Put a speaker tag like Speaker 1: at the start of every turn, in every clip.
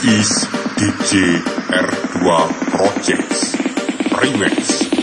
Speaker 1: This is DJ R2 Projects Remix.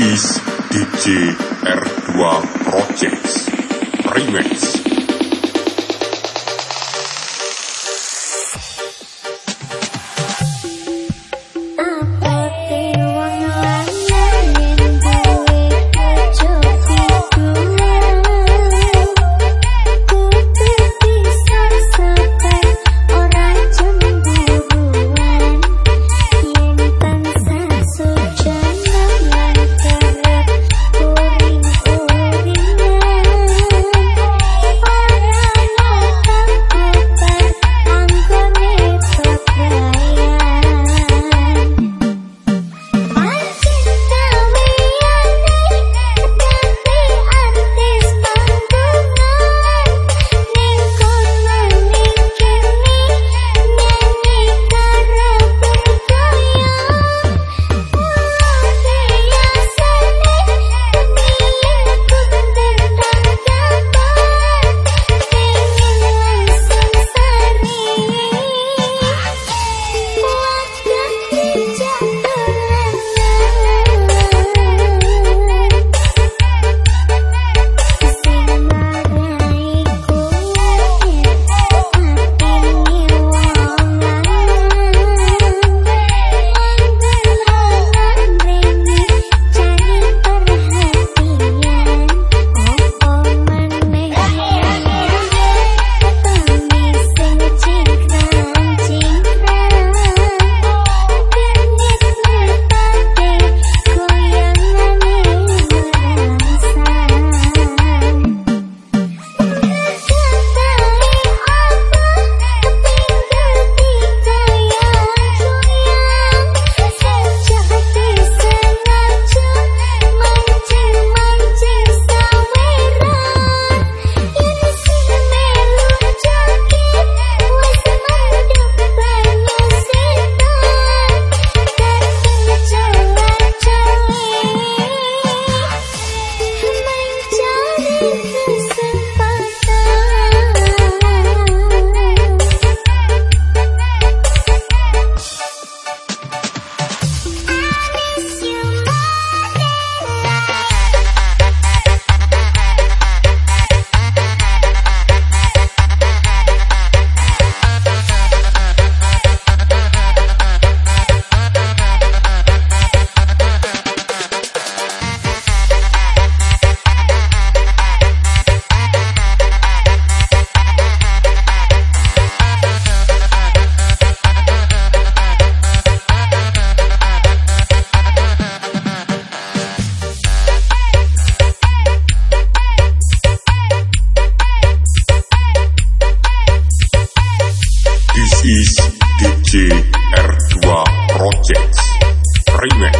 Speaker 1: Is DJ R2 Projects Remix.
Speaker 2: Rímel.